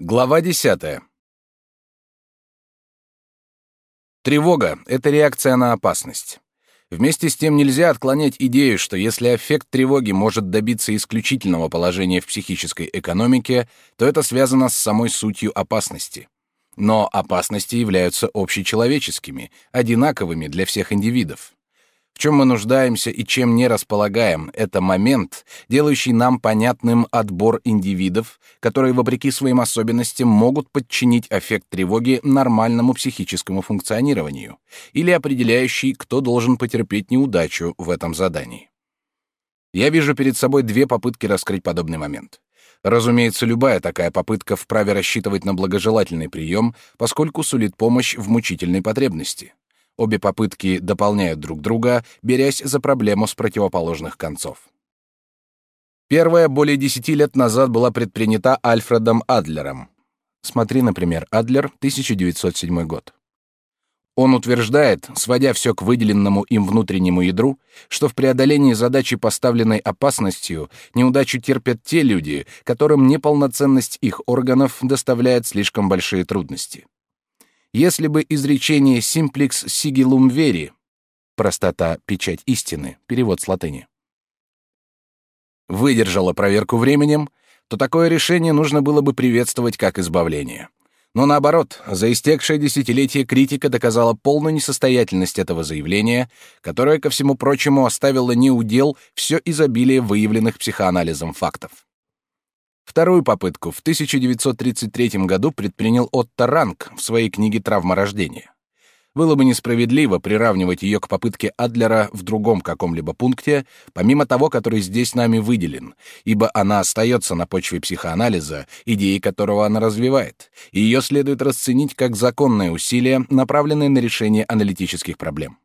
Глава 10. Тревога — это реакция на опасность. Вместе с тем нельзя отклонять идею, что если эффект тревоги может добиться исключительного положения в психической экономике, то это связано с самой сутью опасности. Но опасности являются общечеловеческими, одинаковыми для всех индивидов. Чем мы нуждаемся и чем не располагаем, это момент, делающий нам понятным отбор индивидов, которые, вопреки своим особенностям, могут подчинить эффект тревоги нормальному психическому функционированию, или определяющий, кто должен потерпеть неудачу в этом задании. Я вижу перед собой две попытки раскрыть подобный момент. Разумеется, любая такая попытка вправе рассчитывать на благожелательный прием, поскольку сулит помощь в мучительной потребности. Обе попытки дополняют друг друга, берясь за проблему с противоположных концов. Первая более десяти лет назад была предпринята Альфредом Адлером. Смотри, например, Адлер, 1907 год. Он утверждает, сводя все к выделенному им внутреннему ядру, что в преодолении задачи, поставленной опасностью, неудачу терпят те люди, которым неполноценность их органов доставляет слишком большие трудности если бы изречение «simplex sigillum veri» простота — печать истины, перевод с латыни, выдержало проверку временем, то такое решение нужно было бы приветствовать как избавление. Но наоборот, за истекшее десятилетие критика доказала полную несостоятельность этого заявления, которое, ко всему прочему, оставило неудел все изобилие выявленных психоанализом фактов. Вторую попытку в 1933 году предпринял Отто Ранг в своей книге «Травма рождения». Было бы несправедливо приравнивать ее к попытке Адлера в другом каком-либо пункте, помимо того, который здесь нами выделен, ибо она остается на почве психоанализа, идеи которого она развивает, и ее следует расценить как законное усилие, направленное на решение аналитических проблем.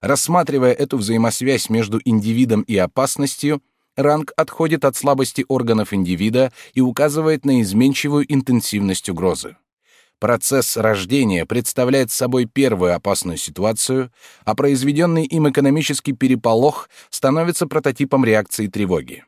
Рассматривая эту взаимосвязь между индивидом и опасностью, ранг отходит от слабости органов индивида и указывает на изменчивую интенсивность угрозы. Процесс рождения представляет собой первую опасную ситуацию, а произведенный им экономический переполох становится прототипом реакции тревоги.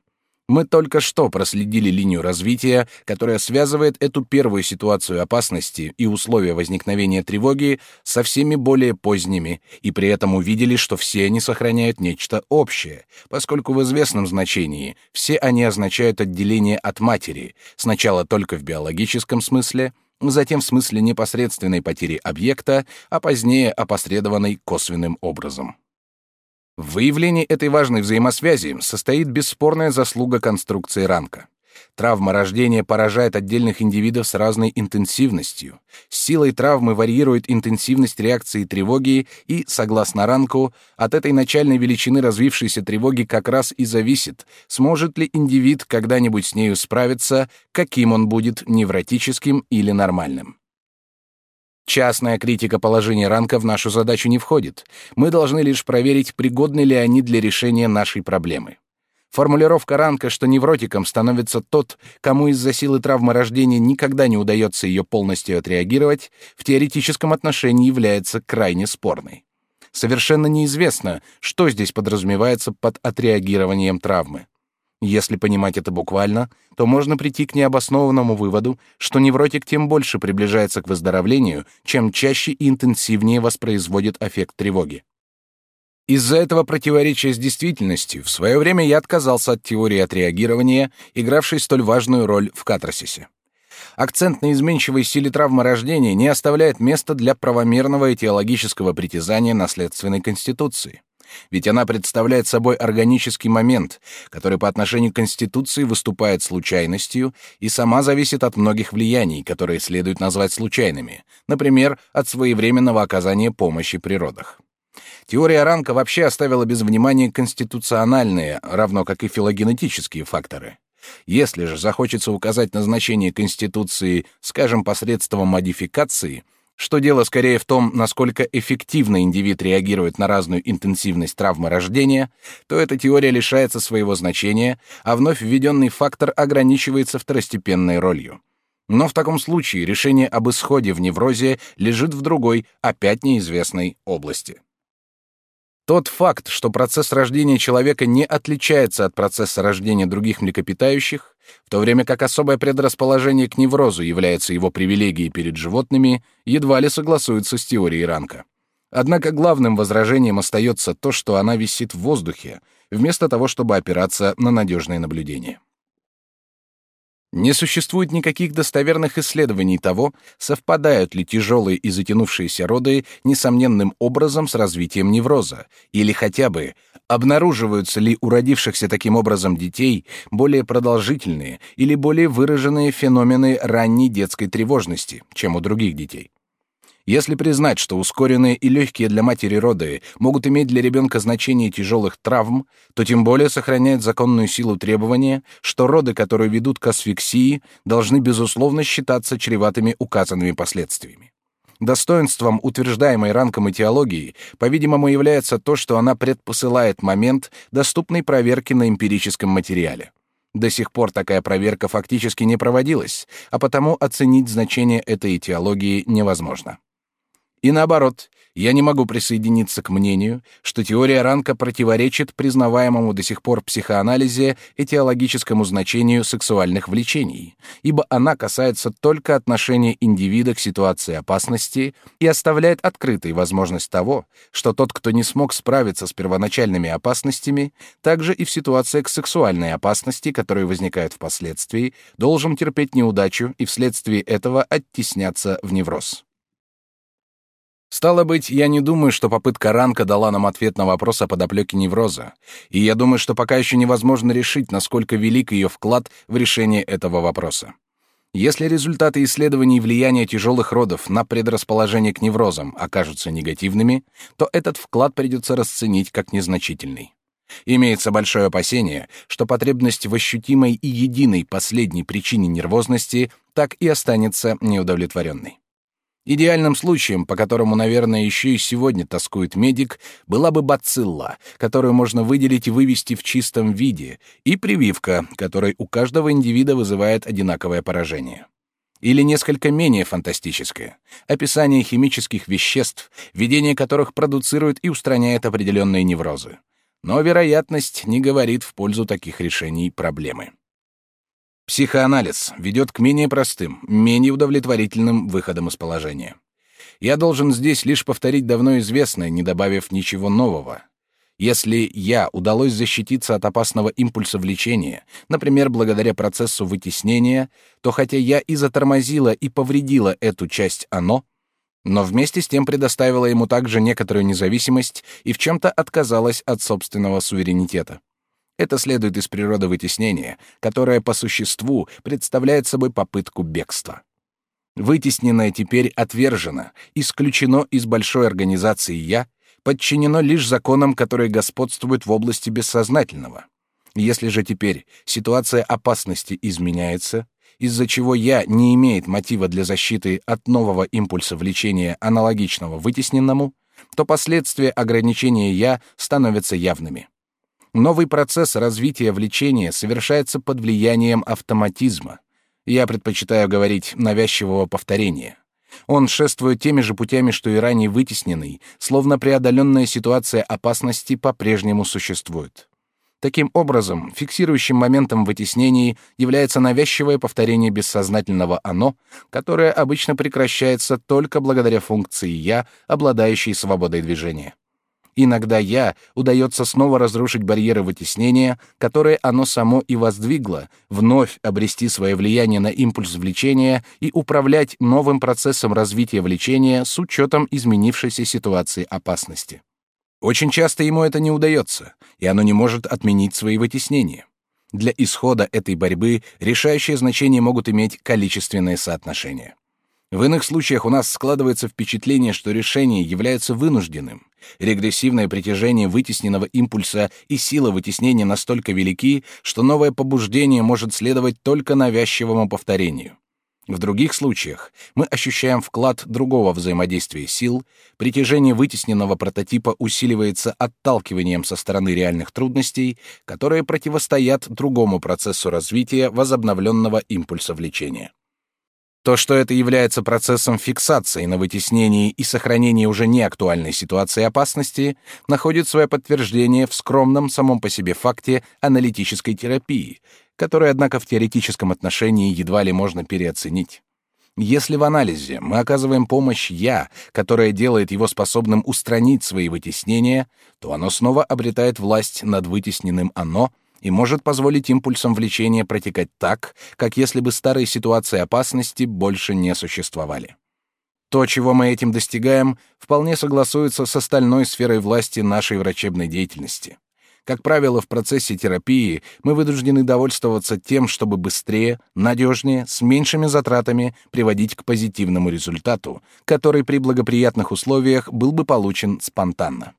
Мы только что проследили линию развития, которая связывает эту первую ситуацию опасности и условия возникновения тревоги со всеми более поздними, и при этом увидели, что все они сохраняют нечто общее, поскольку в известном значении все они означают отделение от матери, сначала только в биологическом смысле, затем в смысле непосредственной потери объекта, а позднее опосредованной косвенным образом. В выявлении этой важной взаимосвязи состоит бесспорная заслуга конструкции ранка. Травма рождения поражает отдельных индивидов с разной интенсивностью. С силой травмы варьирует интенсивность реакции тревоги и, согласно ранку, от этой начальной величины развившейся тревоги как раз и зависит, сможет ли индивид когда-нибудь с нею справиться, каким он будет, невротическим или нормальным. Частная критика положения ранка в нашу задачу не входит. Мы должны лишь проверить, пригодны ли они для решения нашей проблемы. Формулировка ранка, что невротиком становится тот, кому из-за силы травмы рождения никогда не удается ее полностью отреагировать, в теоретическом отношении является крайне спорной. Совершенно неизвестно, что здесь подразумевается под отреагированием травмы. Если понимать это буквально, то можно прийти к необоснованному выводу, что невротик тем больше приближается к выздоровлению, чем чаще и интенсивнее воспроизводит эффект тревоги. Из-за этого противоречия с действительностью в свое время я отказался от теории отреагирования, игравшей столь важную роль в катарсисе. Акцент на изменчивой силе травмы рождения не оставляет места для правомерного этиологического притязания наследственной конституции. Ведь она представляет собой органический момент, который по отношению к Конституции выступает случайностью и сама зависит от многих влияний, которые следует назвать случайными, например, от своевременного оказания помощи при родах. Теория Ранка вообще оставила без внимания конституциональные, равно как и филогенетические факторы. Если же захочется указать назначение Конституции, скажем, посредством модификации – что дело скорее в том, насколько эффективно индивид реагирует на разную интенсивность травмы рождения, то эта теория лишается своего значения, а вновь введенный фактор ограничивается второстепенной ролью. Но в таком случае решение об исходе в неврозе лежит в другой, опять неизвестной области. Тот факт, что процесс рождения человека не отличается от процесса рождения других млекопитающих, в то время как особое предрасположение к неврозу является его привилегией перед животными, едва ли согласуется с теорией Ранка. Однако главным возражением остается то, что она висит в воздухе, вместо того, чтобы опираться на надежные наблюдения. Не существует никаких достоверных исследований того, совпадают ли тяжелые и затянувшиеся роды несомненным образом с развитием невроза, или хотя бы обнаруживаются ли у родившихся таким образом детей более продолжительные или более выраженные феномены ранней детской тревожности, чем у других детей. Если признать, что ускоренные и легкие для матери роды могут иметь для ребенка значение тяжелых травм, то тем более сохраняет законную силу требования, что роды, которые ведут к асфиксии, должны безусловно считаться чреватыми указанными последствиями. Достоинством утверждаемой ранком этиологии, по-видимому, является то, что она предпосылает момент доступной проверки на эмпирическом материале. До сих пор такая проверка фактически не проводилась, а потому оценить значение этой этиологии невозможно. И наоборот, я не могу присоединиться к мнению, что теория Ранка противоречит признаваемому до сих пор в психоанализе этиологическому значению сексуальных влечений, ибо она касается только отношения индивида к ситуации опасности и оставляет открытой возможность того, что тот, кто не смог справиться с первоначальными опасностями, также и в ситуациях сексуальной опасности, которые возникают впоследствии, должен терпеть неудачу и вследствие этого оттесняться в невроз. Стало быть, я не думаю, что попытка Ранка дала нам ответ на вопрос о подоплеке невроза, и я думаю, что пока еще невозможно решить, насколько велик ее вклад в решение этого вопроса. Если результаты исследований влияния тяжелых родов на предрасположение к неврозам окажутся негативными, то этот вклад придется расценить как незначительный. Имеется большое опасение, что потребность в ощутимой и единой последней причине нервозности так и останется неудовлетворенной. Идеальным случаем, по которому, наверное, еще и сегодня тоскует медик, была бы бацилла, которую можно выделить и вывести в чистом виде, и прививка, которой у каждого индивида вызывает одинаковое поражение. Или несколько менее фантастическое — описание химических веществ, введение которых продуцирует и устраняет определенные неврозы. Но вероятность не говорит в пользу таких решений проблемы. Психоанализ ведет к менее простым, менее удовлетворительным выходам из положения. Я должен здесь лишь повторить давно известное, не добавив ничего нового. Если я удалось защититься от опасного импульса влечения, например, благодаря процессу вытеснения, то хотя я и затормозила и повредила эту часть оно, но вместе с тем предоставила ему также некоторую независимость и в чем-то отказалась от собственного суверенитета. Это следует из природы вытеснения, которое по существу представляет собой попытку бегства. Вытесненное теперь отвержено, исключено из большой организации «я», подчинено лишь законам, которые господствуют в области бессознательного. Если же теперь ситуация опасности изменяется, из-за чего «я» не имеет мотива для защиты от нового импульса влечения, аналогичного вытесненному, то последствия ограничения «я» становятся явными. Новый процесс развития влечения совершается под влиянием автоматизма. Я предпочитаю говорить навязчивого повторения. Он шествует теми же путями, что и ранее вытесненный, словно преодоленная ситуация опасности по-прежнему существует. Таким образом, фиксирующим моментом вытеснений является навязчивое повторение бессознательного «оно», которое обычно прекращается только благодаря функции «я», обладающей свободой движения. Иногда «я» удается снова разрушить барьеры вытеснения, которые оно само и воздвигло, вновь обрести свое влияние на импульс влечения и управлять новым процессом развития влечения с учетом изменившейся ситуации опасности. Очень часто ему это не удается, и оно не может отменить свои вытеснения. Для исхода этой борьбы решающее значение могут иметь количественные соотношения. В иных случаях у нас складывается впечатление, что решение является вынужденным. Регрессивное притяжение вытесненного импульса и сила вытеснения настолько велики, что новое побуждение может следовать только навязчивому повторению. В других случаях мы ощущаем вклад другого взаимодействия сил, притяжение вытесненного прототипа усиливается отталкиванием со стороны реальных трудностей, которые противостоят другому процессу развития возобновленного импульса влечения. То, что это является процессом фиксации на вытеснении и сохранении уже неактуальной ситуации опасности, находит свое подтверждение в скромном самом по себе факте аналитической терапии, который, однако, в теоретическом отношении едва ли можно переоценить. Если в анализе мы оказываем помощь «я», которая делает его способным устранить свои вытеснения, то оно снова обретает власть над вытесненным «оно», и может позволить импульсам влечения протекать так, как если бы старые ситуации опасности больше не существовали. То, чего мы этим достигаем, вполне согласуется с остальной сферой власти нашей врачебной деятельности. Как правило, в процессе терапии мы вынуждены довольствоваться тем, чтобы быстрее, надежнее, с меньшими затратами приводить к позитивному результату, который при благоприятных условиях был бы получен спонтанно.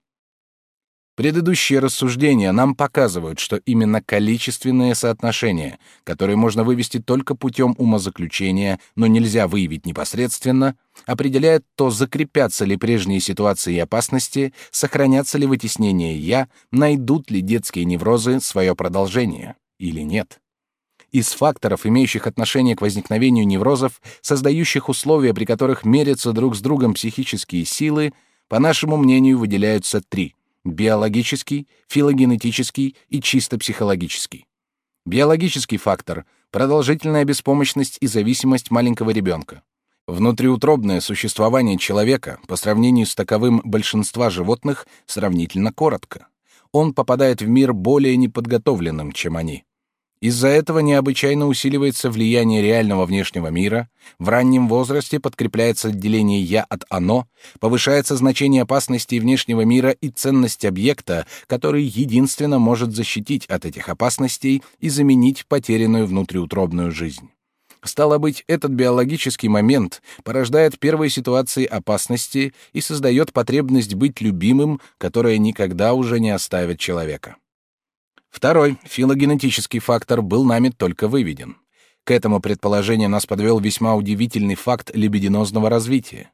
Предыдущие рассуждения нам показывают, что именно количественное соотношение, которое можно вывести только путем умозаключения, но нельзя выявить непосредственно, определяет то, закрепятся ли прежние ситуации и опасности, сохранятся ли вытеснения «я», найдут ли детские неврозы свое продолжение или нет. Из факторов, имеющих отношение к возникновению неврозов, создающих условия, при которых мерятся друг с другом психические силы, по нашему мнению, выделяются три — биологический, филогенетический и чисто психологический. Биологический фактор — продолжительная беспомощность и зависимость маленького ребенка. Внутриутробное существование человека по сравнению с таковым большинства животных сравнительно коротко. Он попадает в мир более неподготовленным, чем они. Из-за этого необычайно усиливается влияние реального внешнего мира, в раннем возрасте подкрепляется отделение «я» от «оно», повышается значение опасностей внешнего мира и ценность объекта, который единственно может защитить от этих опасностей и заменить потерянную внутриутробную жизнь. Стало быть, этот биологический момент порождает первые ситуации опасности и создает потребность быть любимым, которая никогда уже не оставит человека. Второй, филогенетический фактор, был нами только выведен. К этому предположению нас подвел весьма удивительный факт либидинозного развития.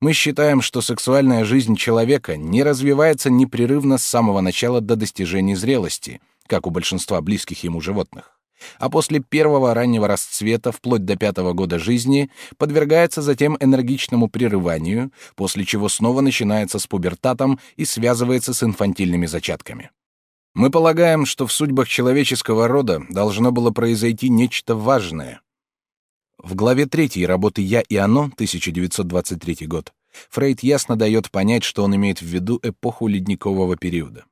Мы считаем, что сексуальная жизнь человека не развивается непрерывно с самого начала до достижения зрелости, как у большинства близких ему животных а после первого раннего расцвета вплоть до пятого года жизни подвергается затем энергичному прерыванию, после чего снова начинается с пубертатом и связывается с инфантильными зачатками. Мы полагаем, что в судьбах человеческого рода должно было произойти нечто важное. В главе 3 работы «Я и оно» 1923 год Фрейд ясно дает понять, что он имеет в виду эпоху ледникового периода.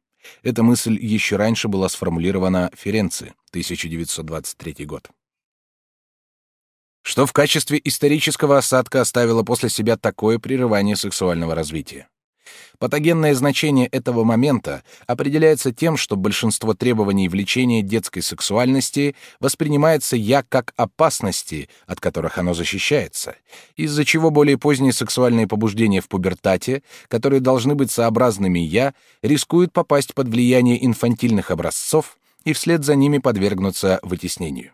Эта мысль еще раньше была сформулирована Ференци, 1923 год. Что в качестве исторического осадка оставило после себя такое прерывание сексуального развития? Патогенное значение этого момента определяется тем, что большинство требований влечения детской сексуальности воспринимается «я» как опасности, от которых оно защищается, из-за чего более поздние сексуальные побуждения в пубертате, которые должны быть сообразными «я», рискуют попасть под влияние инфантильных образцов и вслед за ними подвергнуться вытеснению.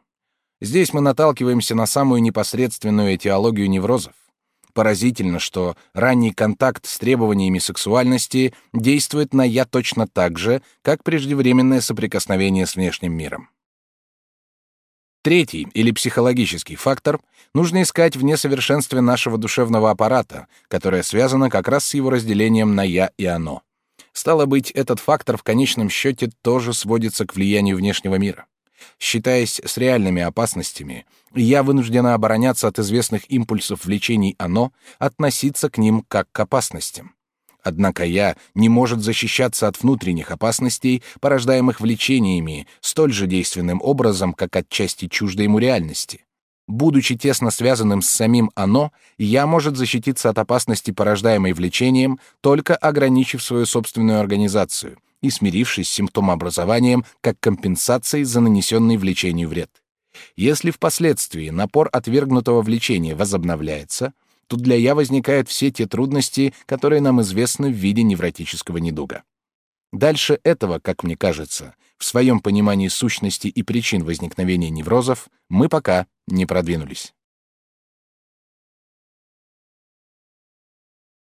Здесь мы наталкиваемся на самую непосредственную этиологию неврозов. Поразительно, что ранний контакт с требованиями сексуальности действует на «я» точно так же, как преждевременное соприкосновение с внешним миром. Третий, или психологический фактор, нужно искать в несовершенстве нашего душевного аппарата, которое связано как раз с его разделением на «я» и «оно». Стало быть, этот фактор в конечном счете тоже сводится к влиянию внешнего мира. Считаясь с реальными опасностями, я вынуждена обороняться от известных импульсов влечений оно, относиться к ним как к опасностям. Однако я не может защищаться от внутренних опасностей, порождаемых влечениями, столь же действенным образом, как от части чуждой ему реальности. Будучи тесно связанным с самим оно, я может защититься от опасности, порождаемой влечением, только ограничив свою собственную организацию, и смирившись с симптомообразованием как компенсацией за нанесенный влечению вред. Если впоследствии напор отвергнутого влечения возобновляется, то для «я» возникают все те трудности, которые нам известны в виде невротического недуга. Дальше этого, как мне кажется, в своем понимании сущности и причин возникновения неврозов мы пока не продвинулись.